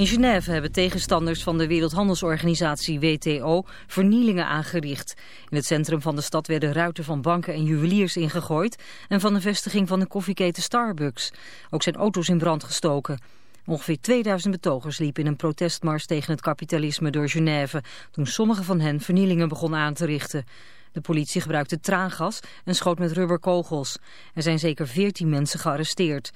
In Genève hebben tegenstanders van de Wereldhandelsorganisatie WTO vernielingen aangericht. In het centrum van de stad werden ruiten van banken en juweliers ingegooid... en van de vestiging van de koffieketen Starbucks. Ook zijn auto's in brand gestoken. Ongeveer 2000 betogers liepen in een protestmars tegen het kapitalisme door Genève... toen sommige van hen vernielingen begonnen aan te richten. De politie gebruikte traangas en schoot met rubberkogels. Er zijn zeker 14 mensen gearresteerd.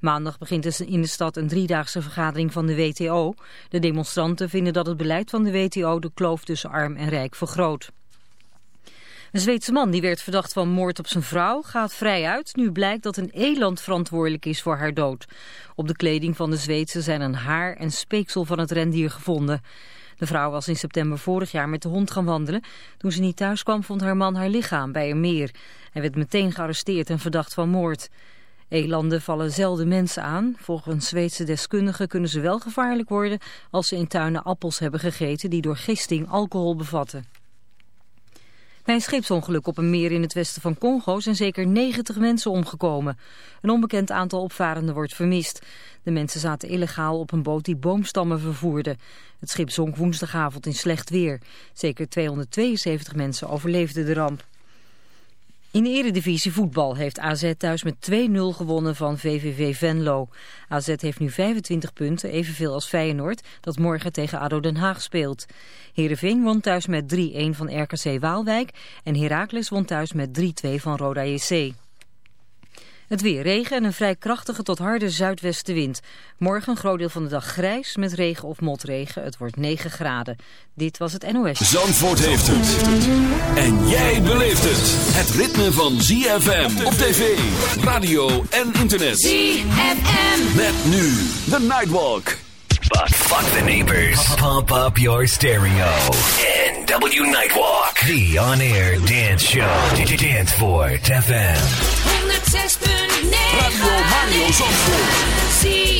Maandag begint in de stad een driedaagse vergadering van de WTO. De demonstranten vinden dat het beleid van de WTO de kloof tussen arm en rijk vergroot. Een Zweedse man die werd verdacht van moord op zijn vrouw gaat vrij uit. Nu blijkt dat een eland verantwoordelijk is voor haar dood. Op de kleding van de Zweedse zijn een haar en speeksel van het rendier gevonden. De vrouw was in september vorig jaar met de hond gaan wandelen. Toen ze niet thuis kwam vond haar man haar lichaam bij een meer. Hij werd meteen gearresteerd en verdacht van moord. Elanden vallen zelden mensen aan. Volgens Zweedse deskundigen kunnen ze wel gevaarlijk worden als ze in tuinen appels hebben gegeten die door gisting alcohol bevatten. Bij een scheepsongeluk op een meer in het westen van Congo zijn zeker 90 mensen omgekomen. Een onbekend aantal opvarenden wordt vermist. De mensen zaten illegaal op een boot die boomstammen vervoerde. Het schip zonk woensdagavond in slecht weer. Zeker 272 mensen overleefden de ramp. In de eredivisie voetbal heeft AZ thuis met 2-0 gewonnen van VVV Venlo. AZ heeft nu 25 punten, evenveel als Feyenoord, dat morgen tegen ADO Den Haag speelt. Heerenveen won thuis met 3-1 van RKC Waalwijk en Heracles won thuis met 3-2 van Roda JC. Het weer regen en een vrij krachtige tot harde zuidwestenwind. Morgen een groot deel van de dag grijs met regen of motregen. Het wordt 9 graden. Dit was het NOS. Zandvoort heeft het. En jij beleeft het. Het ritme van ZFM op tv, radio en internet. ZFM. Met nu de Nightwalk. Fuck, fuck the neighbors. Pump up your stereo. NW Nightwalk. The on-air dance show. Danceport FM. 106.9. Radio Mario Zandvoort.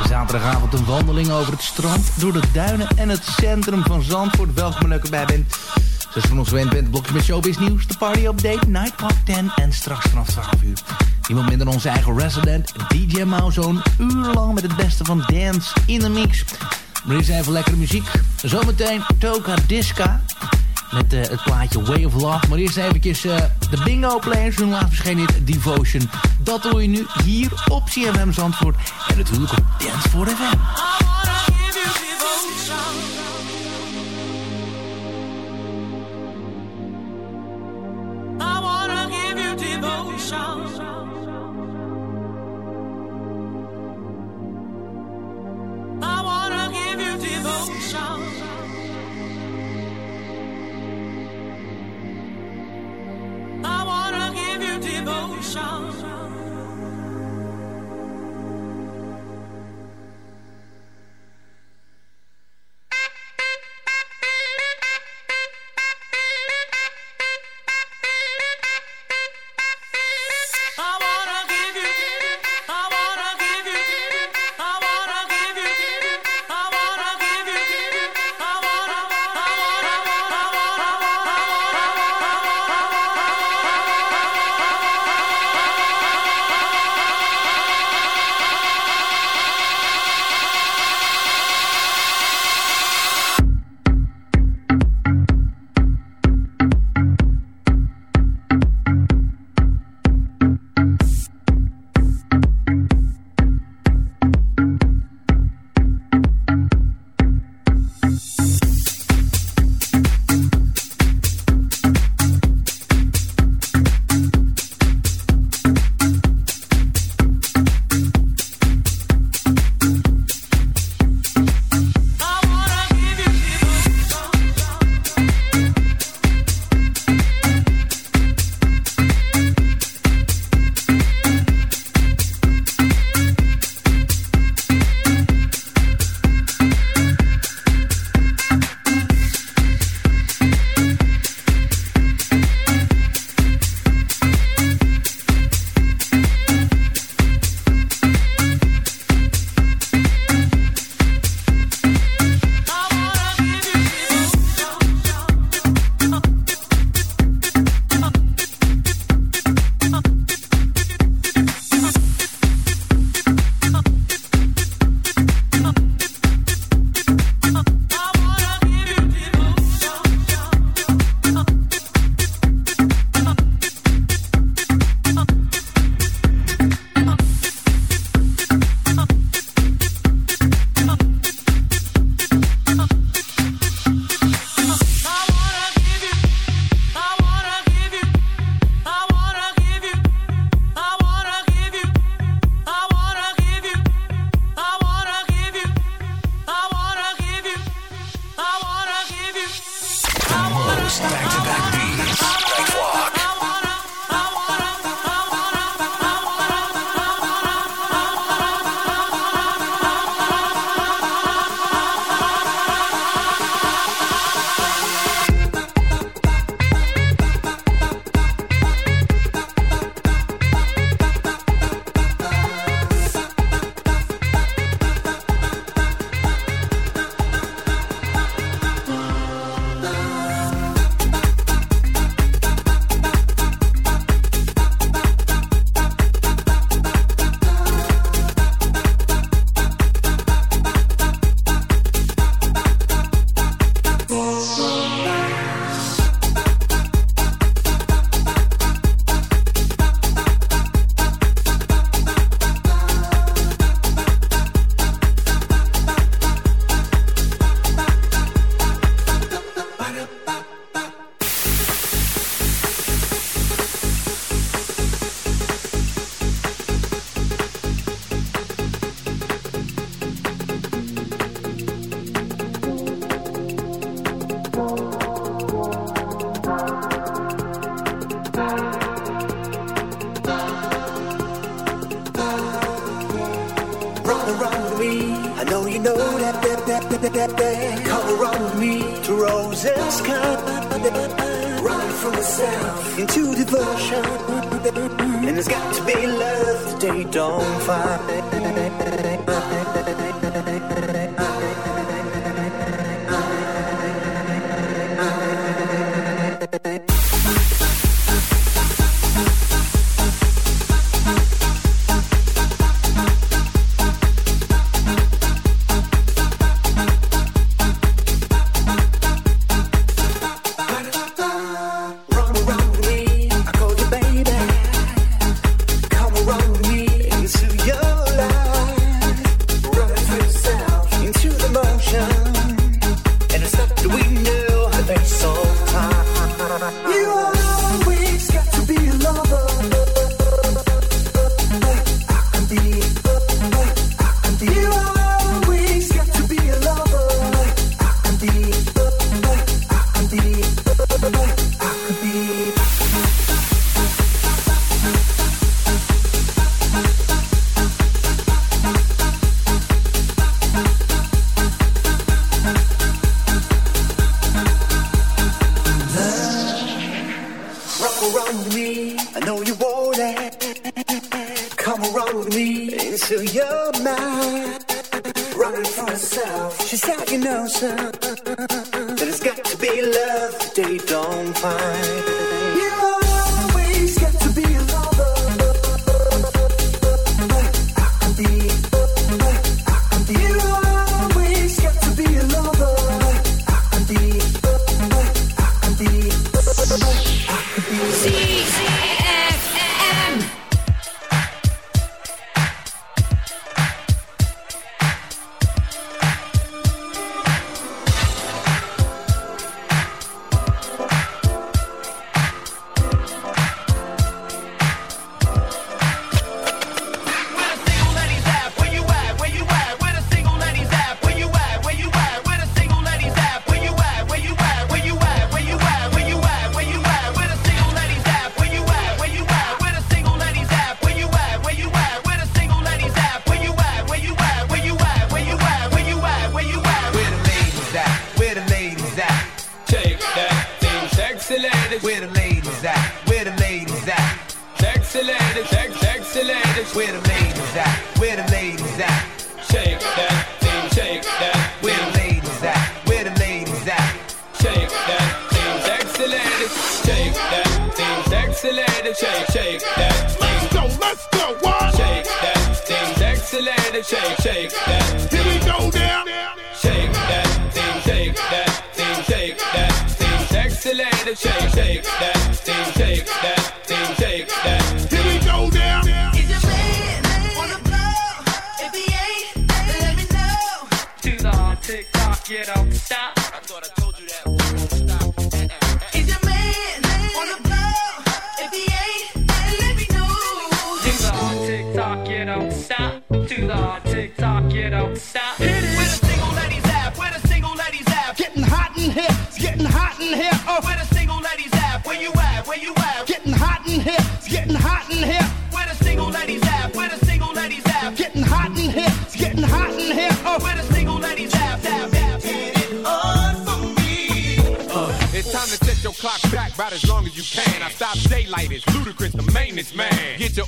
Zaterdagavond een wandeling over het strand, door de duinen en het centrum van Zandvoort. Welkom leuk erbij bent. Zoals van ons gewend bent, blokje met showbiz nieuws, de party update, Nightwalk 10 en straks vanaf 12 uur. Niemand minder onze eigen resident, DJ Mao, zo'n uur lang met het beste van dance in de mix. Maar hier even lekkere muziek. Zometeen Toka Disca. Met eh, het plaatje Way of Love. Maar eerst eventjes eh, de Bingo Players. Hun laatst verschenen hit Devotion. Dat hoor je nu hier op CFM Zandvoort. En natuurlijk op Dance for FM. Sexy ladies, sex, sexy ladies. Where the ladies at? Where the ladies at? Shake that thing, shake that. Where the ladies at? Where the ladies at? Shake that thing, sexy ladies. Shake that thing, sexy ladies. Shake, shake that. Thing. Let's go, let's go, what? Shake that thing, sexy ladies. Shake, shake that. Thing. can. I stop daylight, it's ludicrous, the maintenance man. Get your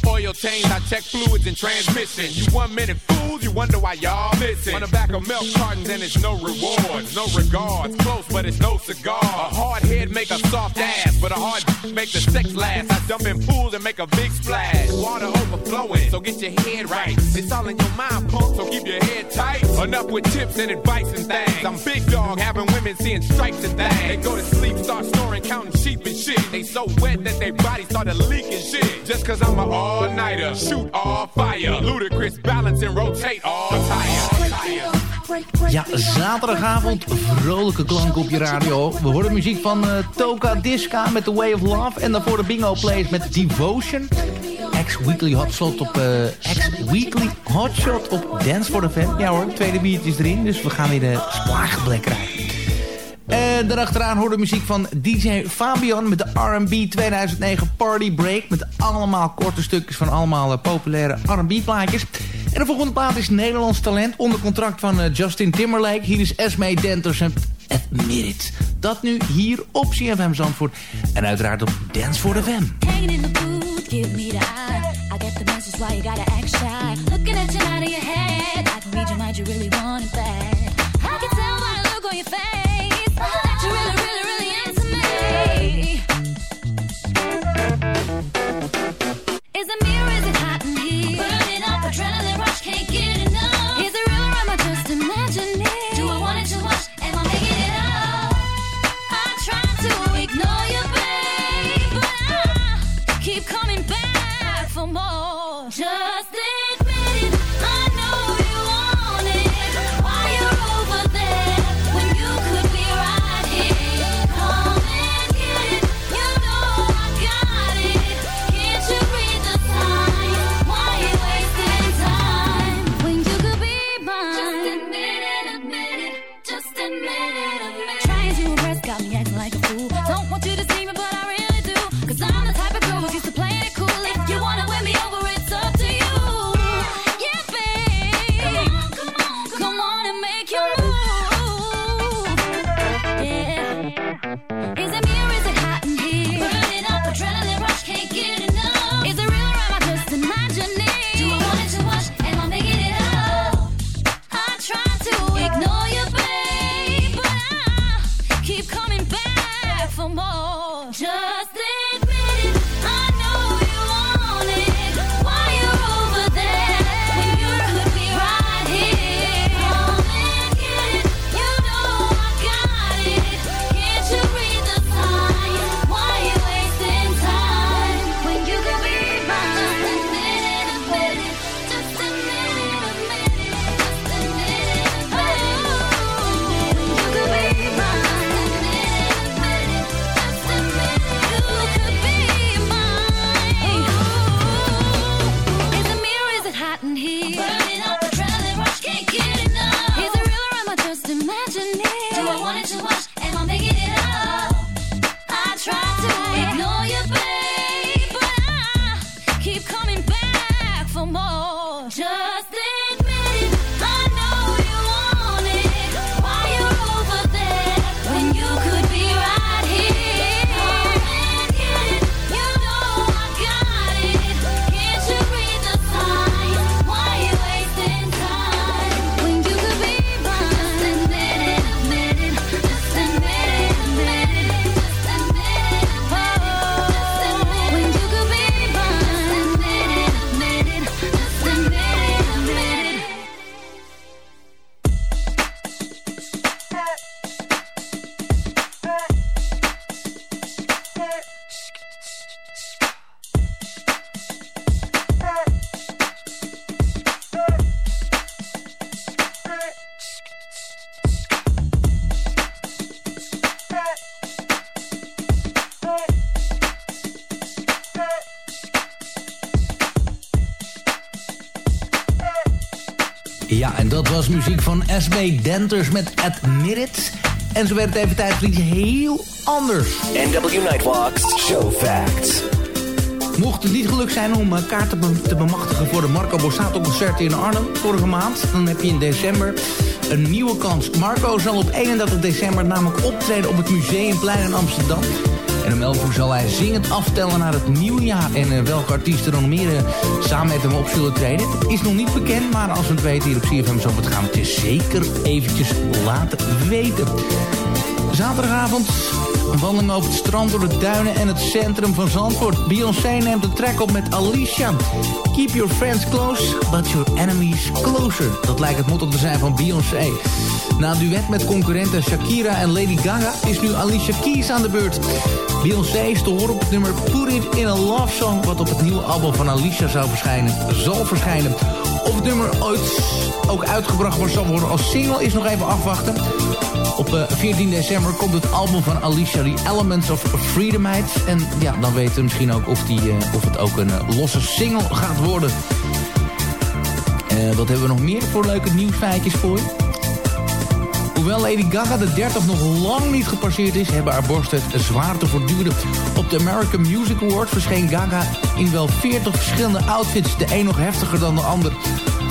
transmission. You one minute fools, you wonder why y'all missing. On the back of milk cartons and it's no rewards, no regards. Close, but it's no cigar. A hard head make a soft ass, but a hard make the sex last. I jump in pools and make a big splash. Water overflowing, so get your head right. It's all in your mind, punk, so keep your head tight. Enough with tips and advice and things. I'm big dog, having women seeing stripes and things. They go to sleep, start snoring, counting sheep and shit. They so wet that their body started leaking shit. Just cause I'm a an balance and rotate all. Ja, zaterdagavond, vrolijke klank op je radio. We horen muziek van uh, Toka Disca met The Way of Love. En daarvoor de Bingo Plays met Devotion. X-Weekly Hotshot op, uh, X-Weekly Hotshot op Dance for the Fan. Ja hoor, tweede biertje erin, dus we gaan weer de splaaggeblek krijgen. En daarachteraan hoorde muziek van DJ Fabian met de R&B 2009 Party Break. Met allemaal korte stukjes van allemaal uh, populaire R&B plaatjes. En de volgende plaat is Nederlands talent onder contract van uh, Justin Timberlake. Hier is Esme Denters en Admit It. Dat nu hier op CFM Zandvoort. En uiteraard op Dance for the Fam. Hanging in the booth, give me the eye. I get the message why you gotta act shy. Looking at you out of your head. I can read your mind, you really want it bad. I can tell by the look on your face. Dat was muziek van SB Denters met Admit It. En zo werd het even tijd voor iets heel anders. NW Nightwalks Show Facts. Mocht het niet gelukt zijn om eh, kaarten be- te bemachtigen voor de Marco Borsato concert in Arnhem vorige maand, dan heb je in december een nieuwe kans. Marco zal op 31 december namelijk optreden op het Museumplein in Amsterdam. En om 11 uur zal hij zingend aftellen naar het nieuwe jaar. En eh, welke artiesten dan meer eh, samen met hem op zullen treden, is nog niet bekend. Maar als we het weten hier op CFM zo gaan we het je zeker eventjes laten weten. Zaterdagavond een wandeling over het strand door de duinen en het centrum van Zandvoort. Beyoncé neemt de track op met Alicia. Keep your friends close, but your enemies closer. Dat lijkt het motto te zijn van Beyoncé. Na een duet met concurrenten Shakira en Lady Gaga is nu Alicia Keys aan de beurt. Beyoncé is te horen op het nummer Put It in a Love Song... wat op het nieuwe album van Alicia zou verschijnen, zal verschijnen. Of het nummer ooit ook uitgebracht wordt zal worden als single is nog even afwachten. Op eh, 14 december komt het album van Alicia, The Elements of Freedom uit. En ja, dan weten we misschien ook of, die, eh, of het ook een eh, losse single gaat worden. Eh, wat hebben we nog meer voor leuke nieuwsfeitjes voor je? Hoewel Lady Gaga de 30 nog lang niet gepasseerd is... hebben haar borsten zwaar te voortduren. Op de American Music Awards verscheen Gaga in wel 40 verschillende outfits. De een nog heftiger dan de ander.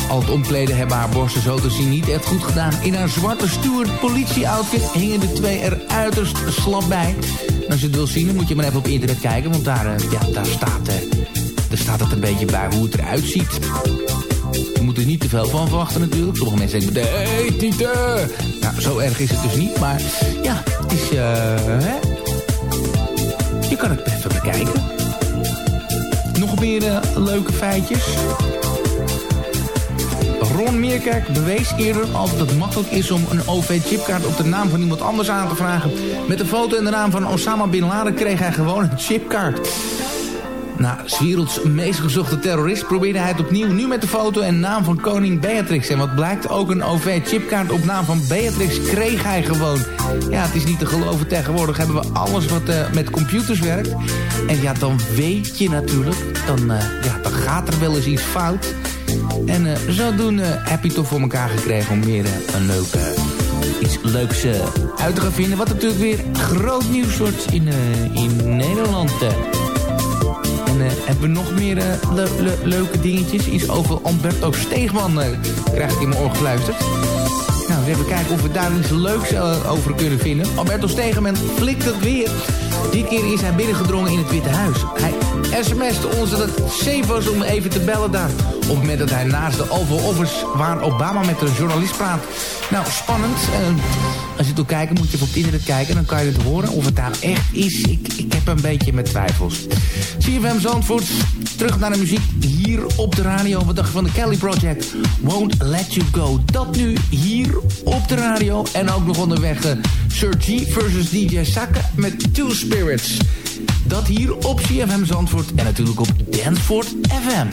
al het omkleden hebben haar borsten zo te zien niet echt goed gedaan. In haar zwarte Stuart politie-outfit hingen de twee er uiterst slap bij. En als je het wil zien, dan moet je maar even op internet kijken. Want daar, eh, ja, daar, staat, eh, daar staat het een beetje bij hoe het eruit ziet. Moet er niet te veel van verwachten natuurlijk. Sommige mensen denken, nee, Tieten! Nou, zo erg is het dus niet. Maar ja, het is... eh, hè? Je kan het even bekijken. Nog meer eh, leuke feitjes. Ron Meerkerk bewees eerder al dat het makkelijk is om een OV-chipkaart op de naam van iemand anders aan te vragen. Met de foto en de naam van Osama Bin Laden kreeg hij gewoon een chipkaart. Na werelds meest gezochte terrorist probeerde hij het opnieuw. Nu met de foto en naam van koning Beatrix. En wat blijkt, ook een OV-chipkaart op naam van Beatrix kreeg hij gewoon. Ja, het is niet te geloven. Tegenwoordig hebben we alles wat eh, met computers werkt. En ja, dan weet je natuurlijk, dan, eh, ja, dan gaat er wel eens iets fout. En eh, zodoende heb je toch voor elkaar gekregen om weer een leuk, eh, iets leuks uit te gaan vinden. Wat natuurlijk weer groot nieuws wordt in, in Nederland. Eh. En hebben we nog meer eh, le- le- leuke dingetjes? Iets over Alberto Steegman eh, krijg ik in mijn oor geluisterd. Nou, eens even kijken of we daar iets leuks over kunnen vinden. Alberto Stegeman flikt het weer. Dit keer is hij binnengedrongen in het Witte Huis. Hij sms'te ons dat het safe was om even te bellen daar. Op het moment dat hij naast de Oval Office... waar Obama met een journalist praat. Nou, spannend. Als je het wil kijken, moet je op internet kijken. Dan kan je het horen. Of het daar echt is, ik, ik heb een beetje mijn twijfels. CFM Zandvoort, terug naar de muziek hier op de radio. Wat dacht van de Kelly Project? Won't Let You Go. Dat nu hier op de radio. En ook nog onderweg uh, Sir G versus DJ Sakke met Two Spirits. Dat hier op CFM Zandvoort en natuurlijk op Danceford FM.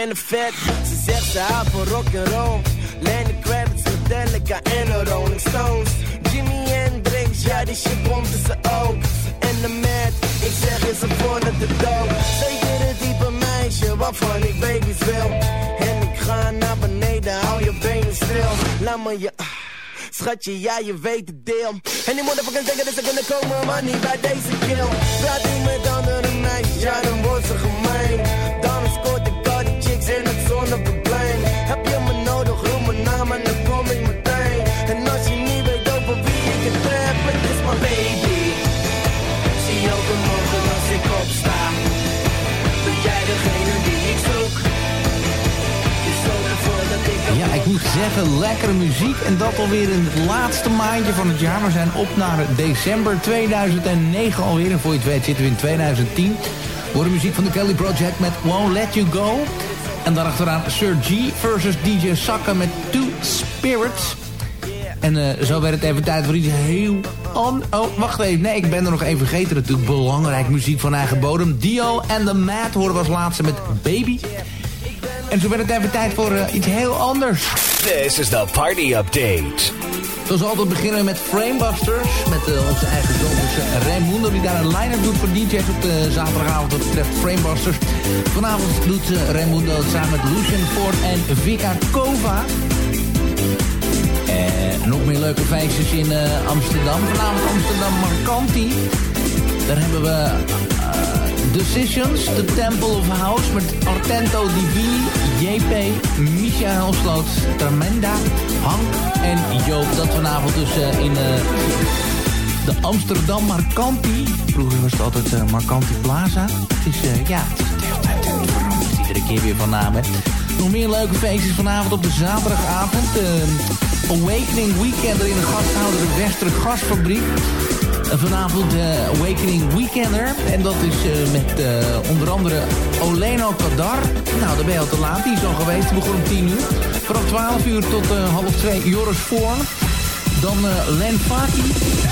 Vind het vet, ze zegt ze houdt van rock and roll. Lenny Kravitz, Metallica en de Rolling Stones. Jimi Hendrix, ja die shit komt tussen ook. En de Mad, ik zeg is ze het de dood. Zeker het type meisje waarvan ik baby's wil. En ik ga naar beneden, hou je benen stil. Laat me je... ah, Schatje, ja, je weet het deel. En die motherfuckers denken dat ze kunnen komen, maar niet bij deze kill. Praat niet met andere meisjes, ja, dan wordt ze gemeen. Probleem. Heb je me nodig, roep mijn naam en dan kom ik meteen. En als je niet weet over wie ik het heb, het is mijn baby. Zie elke morgen als ik opsta. Ben jij degene die ik zoek? Ja, ik moet zeggen, lekkere muziek. En dat alweer in het laatste maandje van het jaar. We zijn op naar december 2009 alweer. En voor je het weet zitten we in 2010. Voor de muziek van de Kelly Project met Won't Let You Go. En daarachteraan Sir G versus DJ Sakka met Two Spirits. En eh, zo werd het even tijd voor iets heel... an- oh, wacht even. Nee, ik ben er nog even vergeten natuurlijk. Belangrijk muziek van eigen bodem. Dio en The Mad horen we als laatste met Baby. En zo werd het even tijd voor eh, iets heel anders. This is the party update. Zoals altijd beginnen met Framebusters. Met eh, onze eigen zoon Raimundo die daar een line-up doet voor DJ's op de zaterdagavond. Wat betreft Framebusters. Vanavond doet eh, Raimundo samen met Lucian Ford en Vika Kova. En nog meer leuke feestjes in eh, Amsterdam. Vanavond Amsterdam Marcanti. Daar hebben we... Decisions, The Temple of House met Artento Divini, JP, Michael Sloot, Tremenda, Hank en Joop. Dat vanavond dus eh, in eh, de Amsterdam Marcanti. Vroeger was het altijd eh, Marcanti Plaza. Het is, ja, het is, iedere keer weer van naam, hè. Nog meer leuke feestjes vanavond op de zaterdagavond. Awakening Weekender in de gasthouder de Wester Gasfabriek. Vanavond de Awakening Weekender. En dat is eh, met eh, onder andere Oleno Kadar. Nou, daar ben je al te laat. Die is al geweest. Die begon om 10 uur. Vanaf 12 uur tot eh, half 2 Joris Voorn. Dan eh, Len Faki,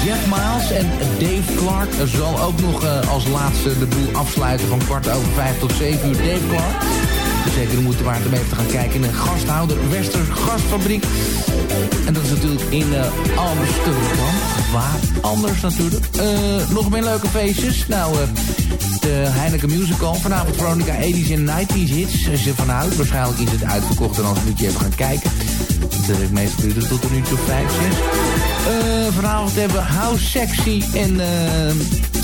Jeff Miles en Dave Clark. Zal ook nog eh, als laatste de boel afsluiten van kwart over vijf tot 7 uur Dave Clark. Zeker de moeite waard om even te gaan kijken in de gasthouder Wester Gasfabriek. En dat is natuurlijk in eh, Amsterdam. Waar anders natuurlijk. Eh, nog meer leuke feestjes. Nou, eh, de Heineken Musical. Vanavond Veronica 80s en 90s hits. Er zit vanuit. Waarschijnlijk is het uitverkocht en anders moet je even gaan kijken. De meeste duurt het tot een uurtje of vijf. Eh, vanavond hebben we House Sexy en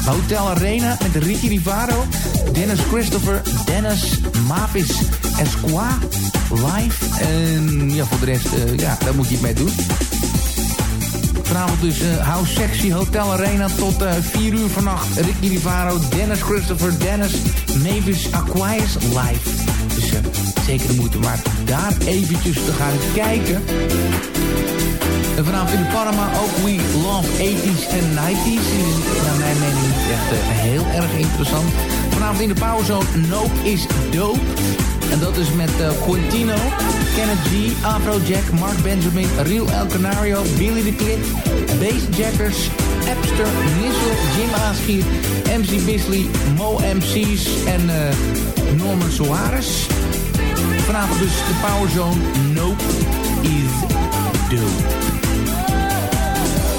Hotel Arena met Ricky Rivaro, Dennis Christopher, Dennis Mavis Esqua live. En ja, voor de rest, ja, daar moet je het mee doen. Vanavond dus eh, House Sexy Hotel Arena tot eh 4 uur vannacht. Ricky Rivaro, Dennis Christopher, Dennis Mavis Aquarius live. Dus eh, zeker de moeite waard daar eventjes te gaan kijken. En vanavond in de Panama ook We Love 80s en 90s. Die is naar mijn mening echt eh, heel erg interessant. Vanavond in de Powerzone Nope is Dope. En dat is met eh, Quintino, Kenneth G, Afrojack, Mark Benjamin, Real El Canario, Billy the Kid, Bassjackers, Epster, Nissel, Jim Aaschier, MC Bisley, Mo MC's en eh, Norman Soares. Vanavond dus de Powerzone Nope is Dope.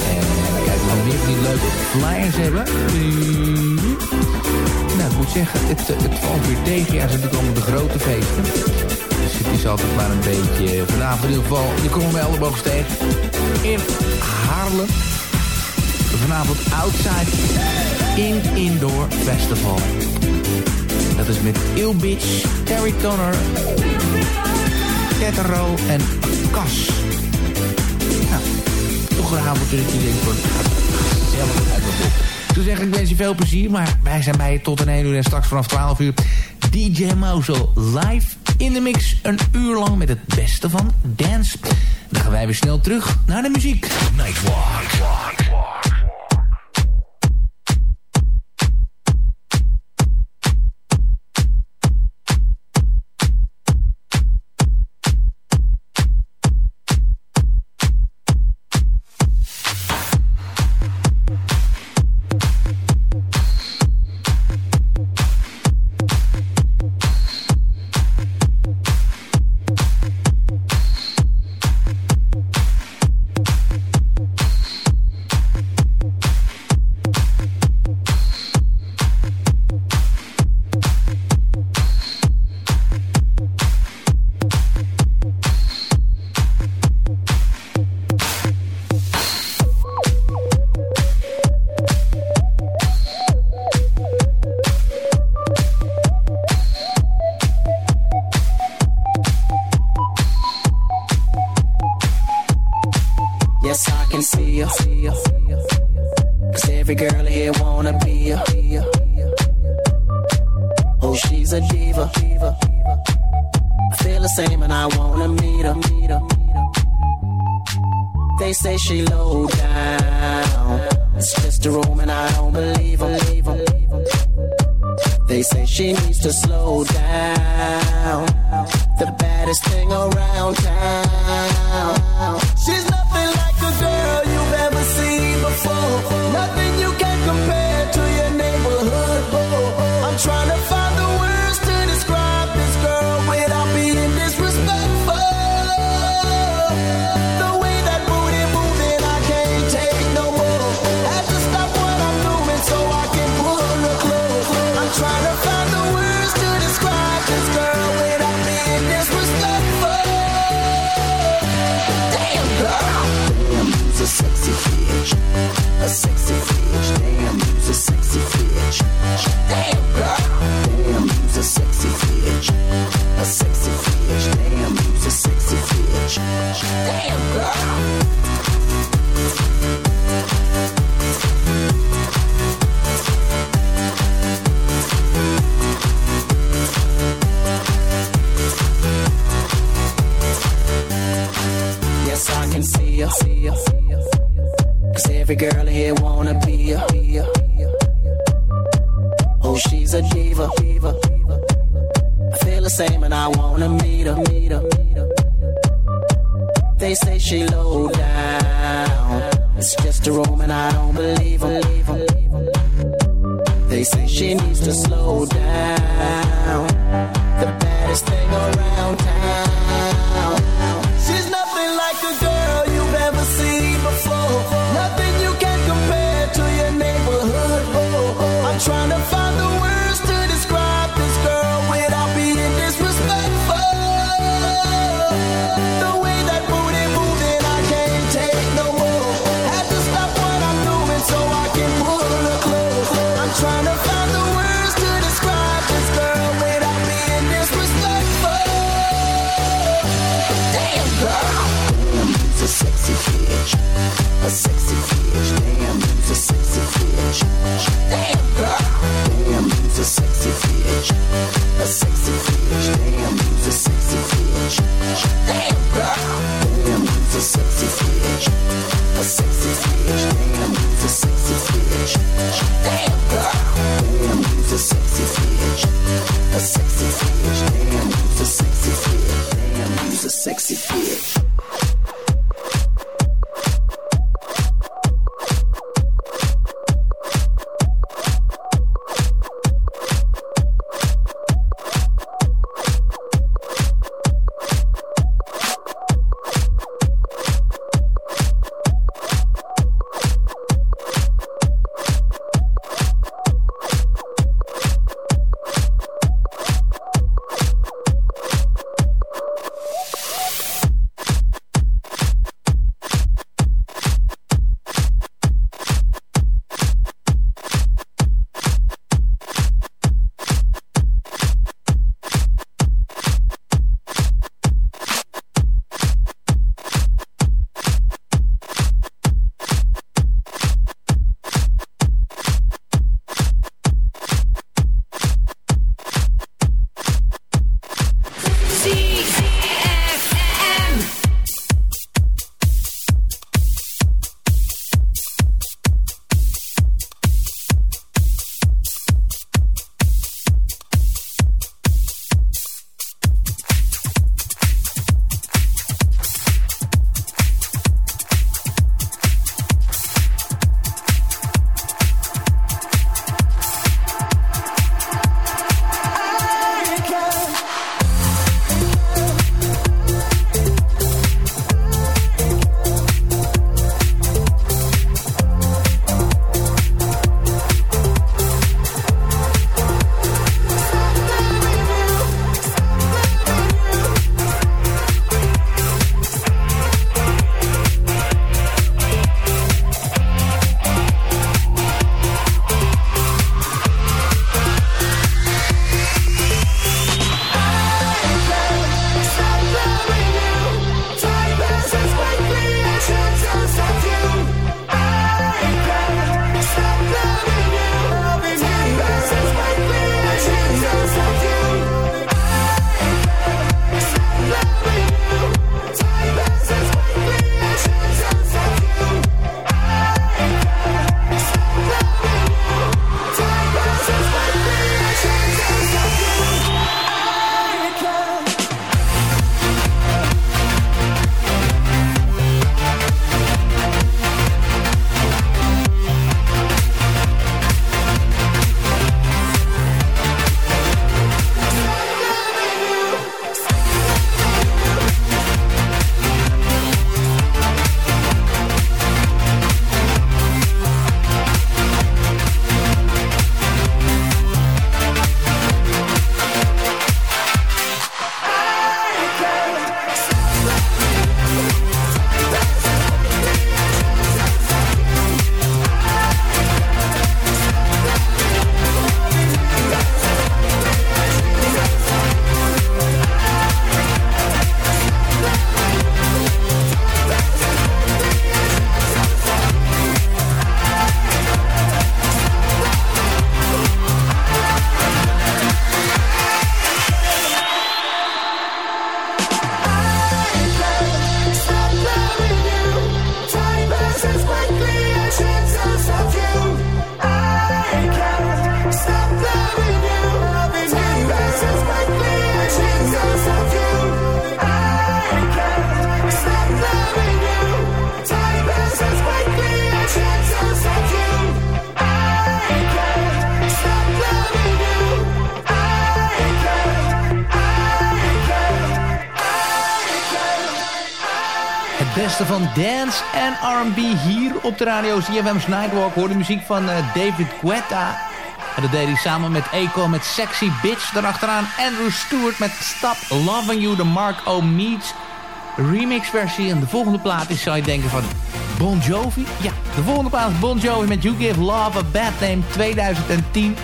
En kijk, we nog meer van die leuke flyers hebben. Moet zeggen, het, eh, het valt weer tegen. Ja, ze allemaal de grote feesten. Dus het is altijd maar een beetje... Vanavond in ieder geval, je komt bij elleboog tegen. In Haarlem. Vanavond Outside in Indoor Festival. Dat is met Il Bitch, Terry Tonner, Tetero en Cas. Nou, toch een avond dat je denkt van... Gezellig uit mijn boek. Toen zeg ik wens je veel plezier, maar wij zijn bij je tot een 1 uur en straks vanaf 12 uur DJ Mozo live in de mix. Een uur lang met het beste van dance. Dan gaan wij weer snel terug naar de muziek. Nightwalk. be Cause every girl here wanna be a. Oh, she's a diva. I feel the same and I wanna meet her, meet her. They say she low down. It's just a room and I don't believe them. They say she needs to slow down. The baddest thing around town. sexy feel. R&B hier op de radio CFM's Nightwalk. Hoor de muziek van uh, David Guetta. En dat deed hij samen met Eko met Sexy Bitch. Daarachteraan Andrew Stewart met Stop Loving You, de Mark O'Meats remix versie. En de volgende plaat is, zou je denken van Bon Jovi? Ja, de volgende plaat is Bon Jovi met You Give Love a Bad Name 2010.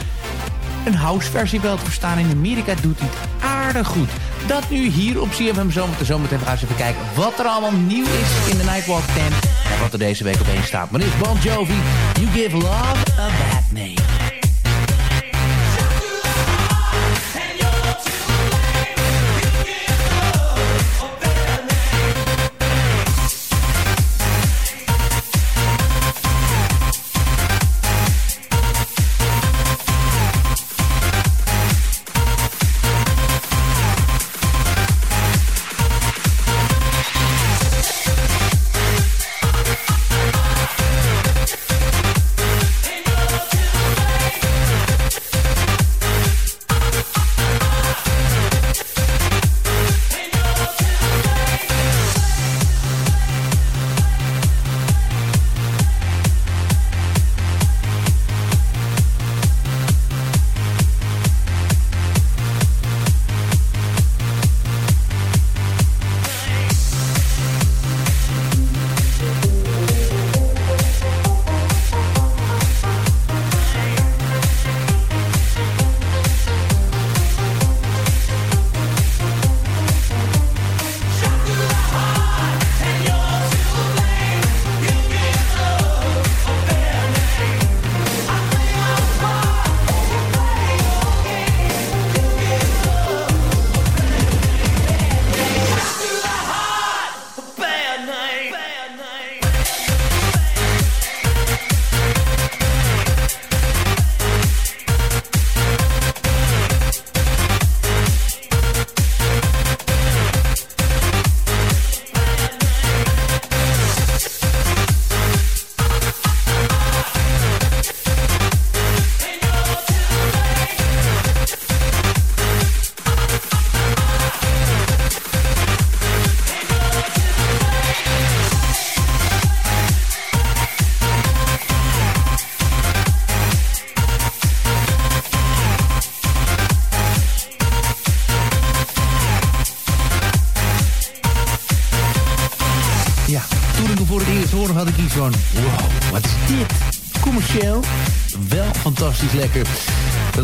Een house versie wel te verstaan. In Amerika doet hij aardig goed. Dat nu hier op CFM Zometeen. Zometeen gaan eens even kijken wat er allemaal nieuw is in de Nightwalk 10. En wat er deze week op één staat. Maar is Bon Jovi, You Give Love a Bad Name.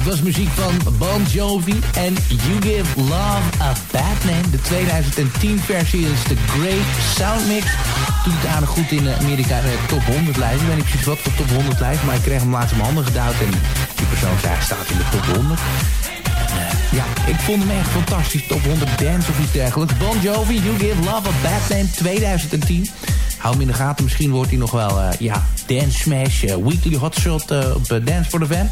Was muziek van Bon Jovi en You Give Love a Bad Name. De 2010 versie is de Great Sound Mix. Doet het aardig goed in Amerika de top 100 lijst. Ik weet niet precies wat voor top 100 lijst, maar ik kreeg hem laatst in mijn handen gedouwd. En die persoon zei, staat in de top 100. Ja, ik vond hem echt fantastisch. Top 100 dance of iets dergelijks. Bon Jovi, You Give Love a Bad Name 2010. Hou hem in de gaten. Misschien wordt hij nog wel, ja, Dance Smash, Weekly Hotshot uh, op Dance for the Fan.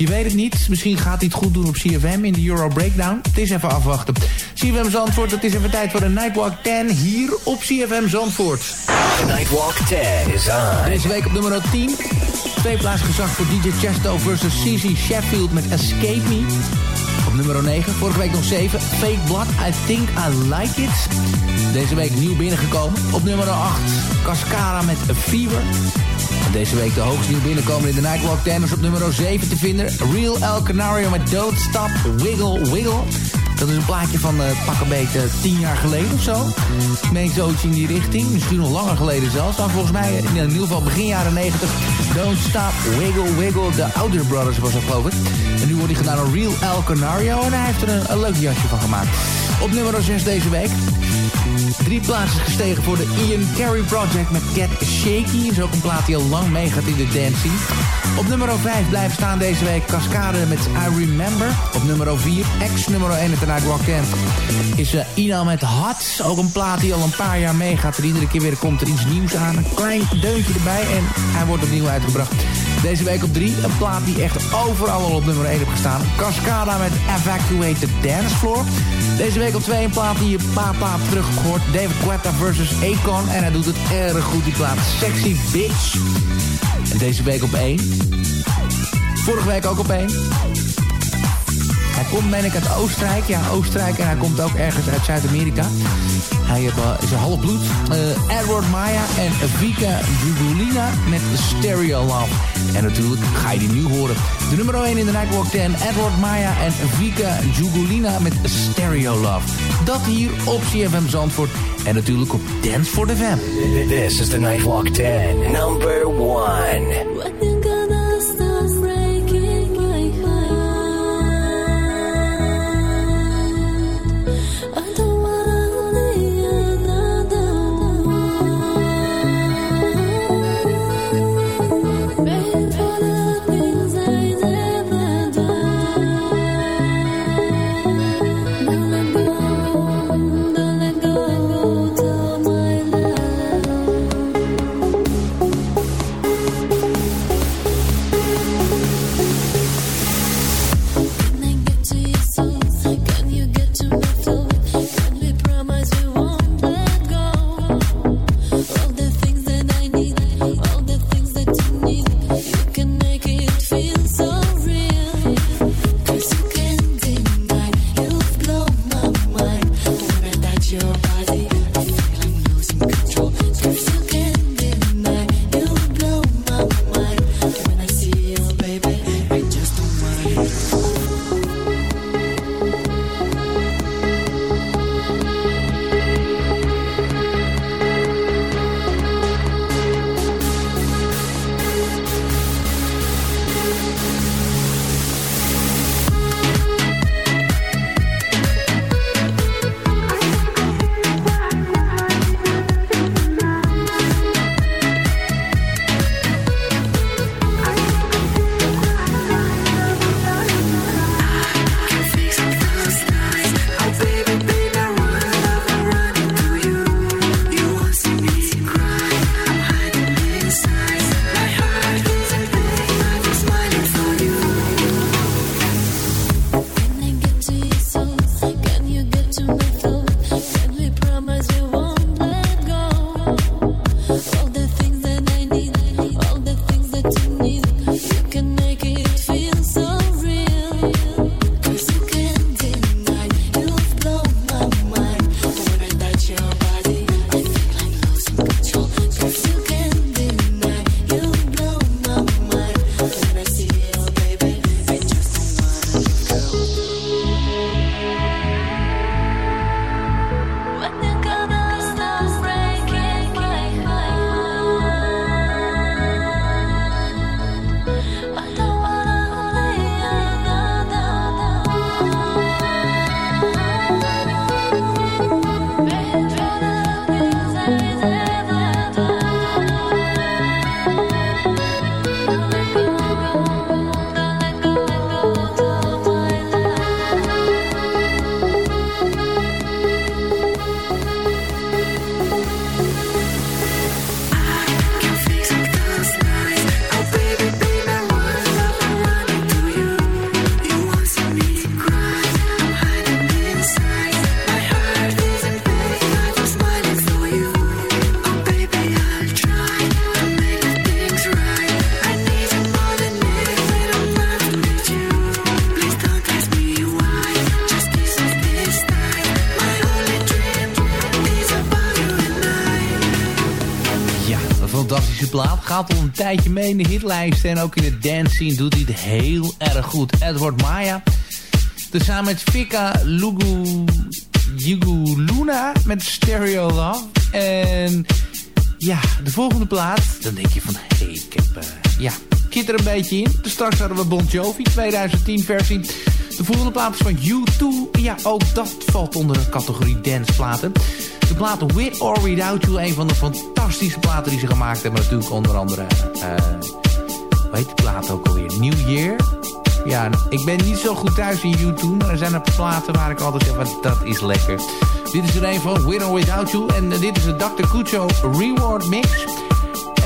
Je weet het niet. Misschien gaat hij het goed doen op CFM in de Euro Breakdown. Het is even afwachten. CFM Zandvoort, het is even tijd voor de Nightwalk 10 hier op CFM Zandvoort. Nightwalk 10 is on. Deze week op nummer 10. Twee plaatsen gezakt voor DJ Chesto versus CC Sheffield met Escape Me. Op nummer 9, vorige week nog 7. Fake Blood, I Think I Like It. Deze week nieuw binnengekomen. Op nummer 8, Cascara met A Fever. Deze week de hoogst nieuw binnenkomen in de Nightwalk 10 is op nummer 7 te vinden. Real El Canario met Don't Stop Wiggle Wiggle. Dat is een plaatje van uh, pak een beetje tien jaar geleden of zo. Meen zoiets in die richting. Misschien nog langer geleden zelfs. Maar volgens mij in ieder geval begin jaren 90. Don't Stop Wiggle Wiggle. De Outer Brothers was dat geloof ik. En nu wordt hij gedaan door Real El Canario. En hij heeft er een, een leuk jasje van gemaakt. Op nummer 6 deze week. Drie plaatsen gestegen voor de Ian Carey Project met Get Shaky. Is ook een plaat die al lang meegaat in de dancing. Op nummer 5 blijft staan deze week Cascade met I Remember. Op nummer 4, ex nummer 1 in de Nightwalk 10, is uh, Ina met Hot. Ook een plaat die al een paar jaar meegaat. En iedere keer weer komt er iets nieuws aan. Een klein deuntje erbij en hij wordt opnieuw uitgebracht. Deze week op 3, een plaat die echt overal al op nummer 1 heeft gestaan. Cascada met Evacuate the Dance Floor. Deze week op 2 een plaat die je een paar plaat terug hoort. David Guetta versus Akon. En hij doet het erg goed, die plaat. Sexy Bitch. Deze week op 1. Vorige week ook op 1. Hij komt, meen ik, uit Oostenrijk. Ja, Oostenrijk. En hij komt ook ergens uit Zuid-Amerika. Hij eh, is een halfbloed. Eh, Edward Maya en Vika Jugulina met Stereo Love. En natuurlijk ga je die nu horen. De nummer 1 in de Nightwalk 10. Edward Maya en Vika Jugulina met Stereo Love. Dat hier op CFM Zandvoort. En natuurlijk op Dance for the Fam. This is the Nightwalk 10, number 1. Tijdje mee in de hitlijst. En ook in de dance scene doet hij het heel erg goed. Edward Maya. Samen met Vika Lugu... Yugu Luna met Stereo Love. En ja, de volgende plaat. Dan denk je van, hé, hey, ik heb... eh, ja, ik zit er een beetje in. Dus straks hadden we Bon Jovi, 2010 versie. De volgende plaat is van U2. Ja, ook dat valt onder de categorie danceplaten. De plaat With or Without You. Een van de fantastische platen die ze gemaakt hebben. Natuurlijk onder andere... eh hoe heet die plaat ook alweer? New Year. Ja, ik ben niet zo goed thuis in U2. Maar er zijn er platen waar ik altijd zeg, dat is lekker. Dit is er een van With or Without You. En eh, dit is de Dr. Cucho Reward Mix.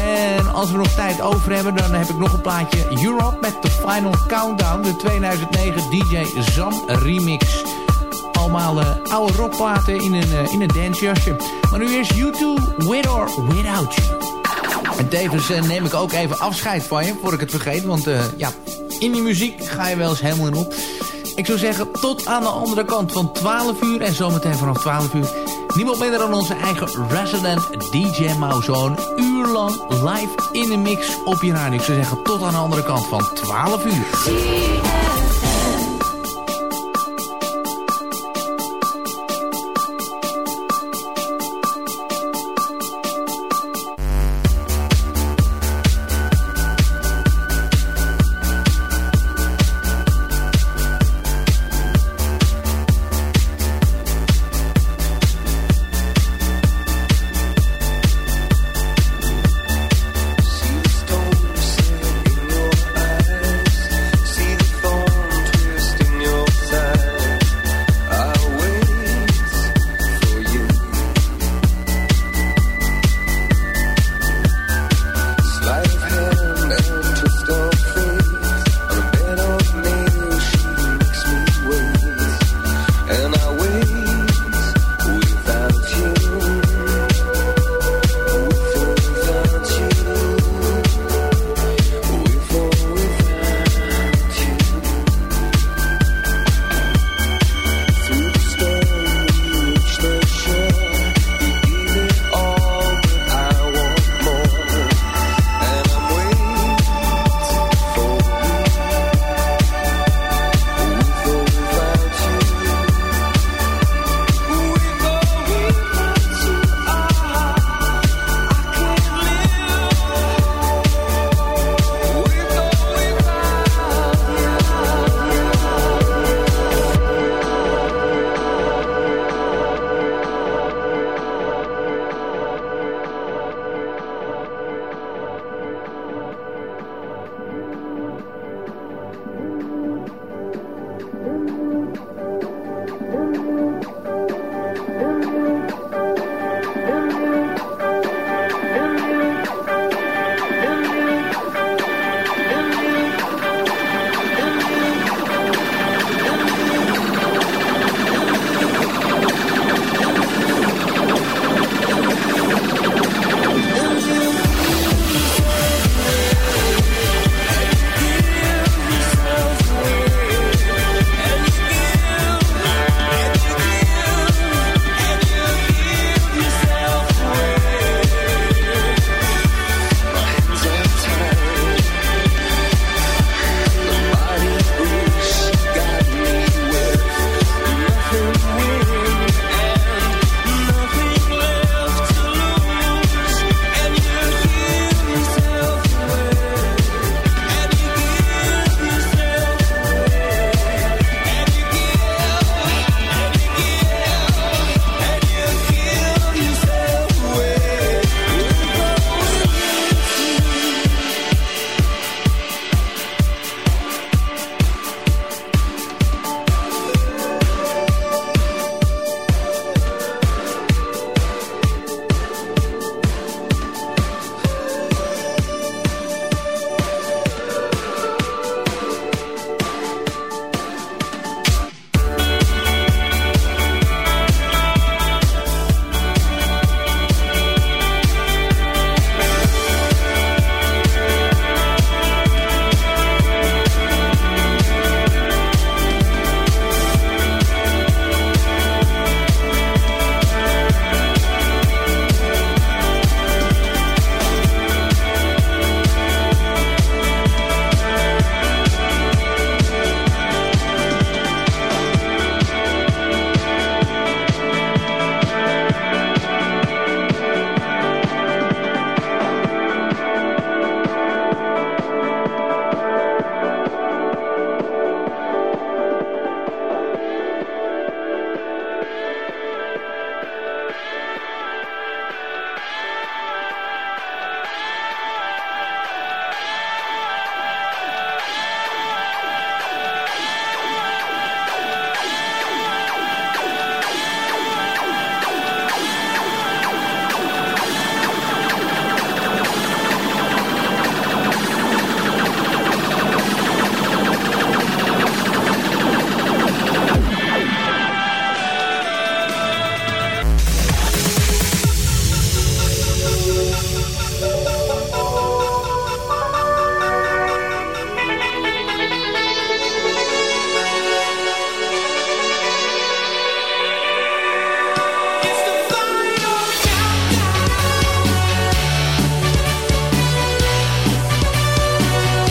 En als we nog tijd over hebben, dan heb ik nog een plaatje Europe met de Final Countdown. De 2009 DJ Zam remix. Allemaal eh, oude rockplaten in een, eh, in een dancejasje. Maar nu eerst U2 With or Without You. En tevens eh, neem ik ook even afscheid van je, voor ik het vergeet. Want ja, in die muziek ga je wel eens helemaal in op. Ik zou zeggen, tot aan de andere kant van 12 uur. En zometeen vanaf 12 uur niemand minder dan onze eigen resident DJ Mauzo. Een uur lang live in de mix op je radio. Ik zou zeggen, tot aan de andere kant van 12 uur.